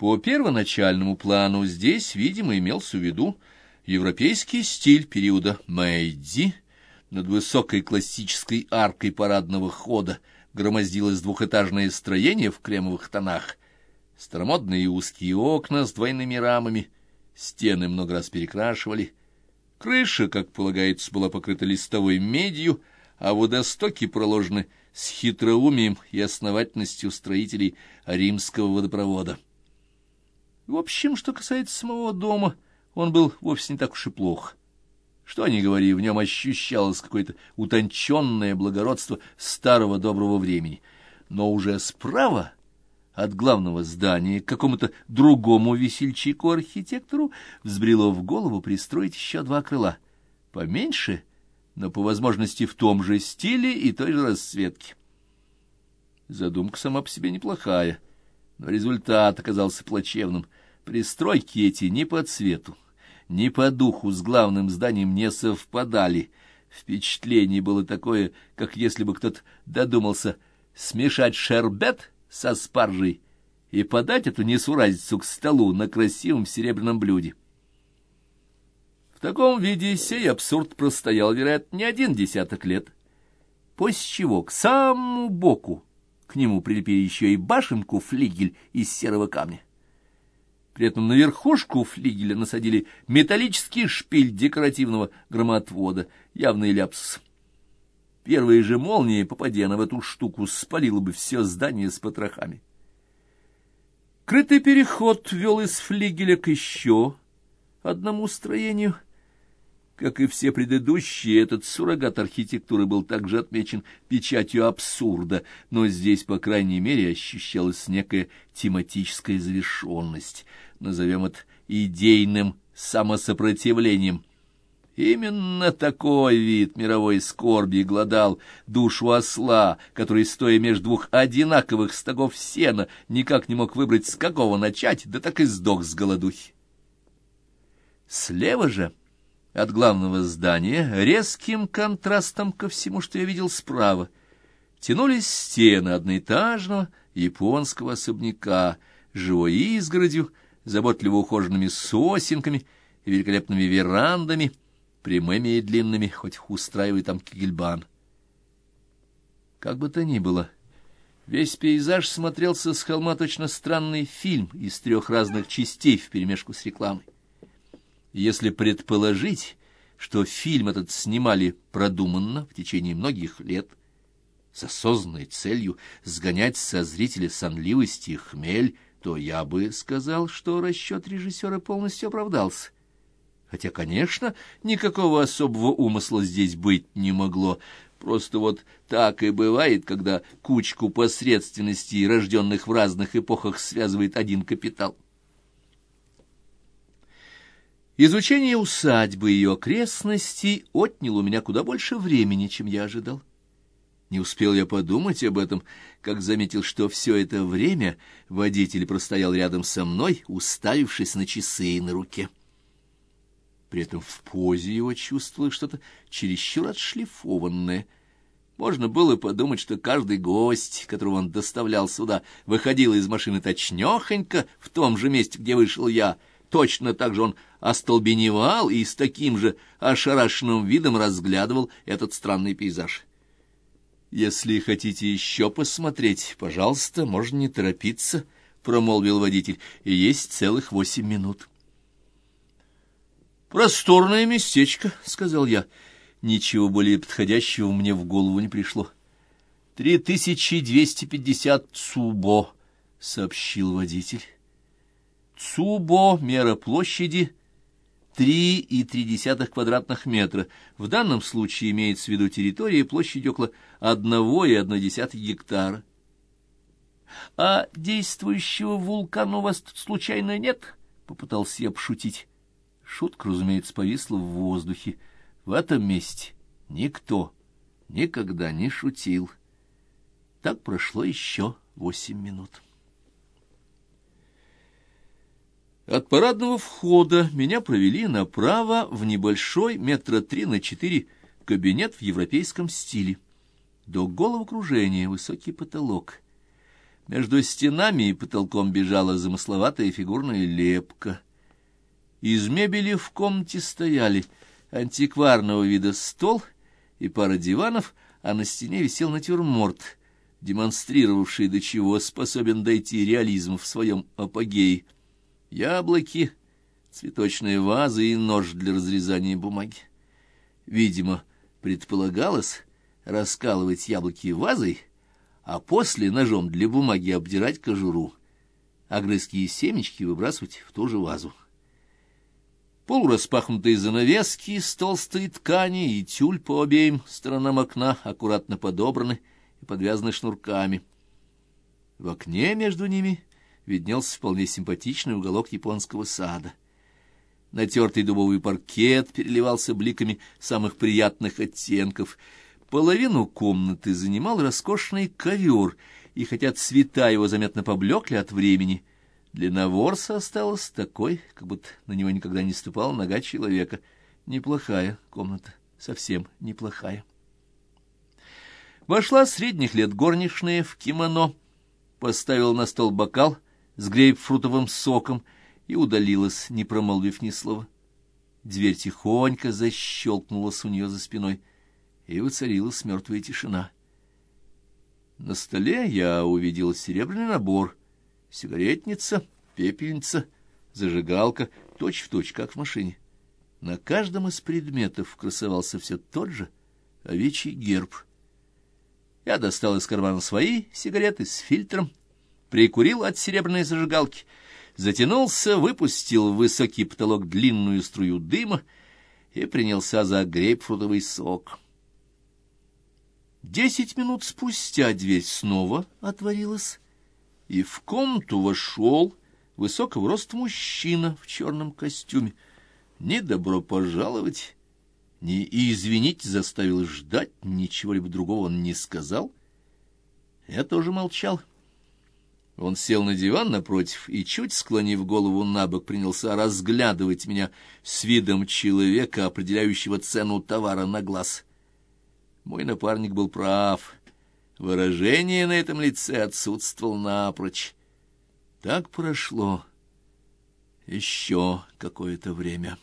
По первоначальному плану здесь, видимо, имелся в виду европейский стиль периода Мэйдзи. Над высокой классической аркой парадного хода громоздилось двухэтажное строение в кремовых тонах, старомодные узкие окна с двойными рамами, стены много раз перекрашивали, крыша, как полагается, была покрыта листовой медью, а водостоки проложены с хитроумием и основательностью строителей римского водопровода. В общем, что касается самого дома, он был вовсе не так уж и плох. Что ни говори, в нем ощущалось какое-то утонченное благородство старого доброго времени. Но уже справа от главного здания к какому-то другому весельчаку-архитектору взбрело в голову пристроить еще два крыла. Поменьше, но по возможности в том же стиле и той же расцветке. Задумка сама по себе неплохая, но результат оказался плачевным — Пристройки эти ни по цвету, ни по духу с главным зданием не совпадали. Впечатление было такое, как если бы кто-то додумался смешать шербет со спаржей и подать эту несуразицу к столу на красивом серебряном блюде. В таком виде сей абсурд простоял, вероятно, не один десяток лет, после чего к самому боку к нему прилепили еще и башенку-флигель из серого камня. При этом на верхушку флигеля насадили металлический шпиль декоративного громотвода, явный ляпсус. Первые же молнии, попадя на в эту штуку, спалило бы все здание с потрохами. Крытый переход вел из флигеля к еще одному строению — как и все предыдущие, этот суррогат архитектуры был также отмечен печатью абсурда, но здесь, по крайней мере, ощущалась некая тематическая завершенность. Назовем это идейным самосопротивлением. Именно такой вид мировой скорби гладал душу осла, который, стоя между двух одинаковых стогов сена, никак не мог выбрать, с какого начать, да так и сдох с голодухи. Слева же от главного здания, резким контрастом ко всему, что я видел справа, тянулись стены одноэтажного японского особняка, живой изгородью, заботливо ухоженными сосенками и великолепными верандами, прямыми и длинными, хоть устраивай там кигельбан. Как бы то ни было, весь пейзаж смотрелся с холма точно странный фильм из трех разных частей вперемешку с рекламой. Если предположить, что фильм этот снимали продуманно в течение многих лет, с осознанной целью сгонять со зрителя сонливости и хмель, то я бы сказал, что расчет режиссера полностью оправдался. Хотя, конечно, никакого особого умысла здесь быть не могло. Просто вот так и бывает, когда кучку посредственностей, рожденных в разных эпохах, связывает один капитал. Изучение усадьбы и ее окрестностей отняло у меня куда больше времени, чем я ожидал. Не успел я подумать об этом, как заметил, что все это время водитель простоял рядом со мной, уставившись на часы на руке. При этом в позе его чувствовалось что-то чересчур отшлифованное. Можно было подумать, что каждый гость, которого он доставлял сюда, выходил из машины точнёхонько в том же месте, где вышел я — Точно так же он остолбеневал и с таким же ошарашенным видом разглядывал этот странный пейзаж. «Если хотите еще посмотреть, пожалуйста, можно не торопиться», — промолвил водитель, — «и есть целых восемь минут». «Просторное местечко», — сказал я. Ничего более подходящего мне в голову не пришло. «Три тысячи двести пятьдесят цубо», — сообщил водитель. Цубо — мера площади 3,3 квадратных метра. В данном случае имеется в виду территория площадью около 1,1 гектара. — А действующего вулкана у вас тут случайно нет? — попытался я пошутить. Шутка, разумеется, повисла в воздухе. В этом месте никто никогда не шутил. Так прошло еще восемь минут. От парадного входа меня провели направо в небольшой метра три на четыре кабинет в европейском стиле. До головокружения высокий потолок. Между стенами и потолком бежала замысловатая фигурная лепка. Из мебели в комнате стояли антикварного вида стол и пара диванов, а на стене висел натюрморт, демонстрировавший, до чего способен дойти реализм в своем апогее. Яблоки, цветочные вазы и нож для разрезания бумаги. Видимо, предполагалось раскалывать яблоки вазой, а после ножом для бумаги обдирать кожуру, огрызки и семечки выбрасывать в ту же вазу. Полураспахнутые занавески из толстой ткани и тюль по обеим сторонам окна аккуратно подобраны и подвязаны шнурками. В окне между ними виднелся вполне симпатичный уголок японского сада. Натертый дубовый паркет переливался бликами самых приятных оттенков. Половину комнаты занимал роскошный ковер, и хотя цвета его заметно поблекли от времени — Длина ворса осталась такой, как будто на него никогда не ступала нога человека. Неплохая комната, совсем неплохая. Вошла средних лет горничная в кимоно, поставила на стол бокал с грейпфрутовым соком и удалилась, не промолвив ни слова. Дверь тихонько защелкнулась у нее за спиной, и воцарилась мертвая тишина. На столе я увидел серебряный набор — Сигаретница, пепельница, зажигалка, точь-в-точь, точь, как в машине. На каждом из предметов красовался все тот же овечий герб. Я достал из кармана свои сигареты с фильтром, прикурил от серебряной зажигалки, затянулся, выпустил в высокий потолок длинную струю дыма и принялся за грейпфрутовый сок. Десять минут спустя дверь снова отворилась, и в комнату вошел высокого роста мужчина в черном костюме. Ни добро пожаловать, и извинить заставил ждать, ничего-либо другого он не сказал. Я тоже молчал. Он сел на диван напротив и, чуть склонив голову на бок, принялся разглядывать меня с видом человека, определяющего цену товара на глаз. Мой напарник был прав — Выражение на этом лице отсутствовало напрочь. Так прошло еще какое-то время.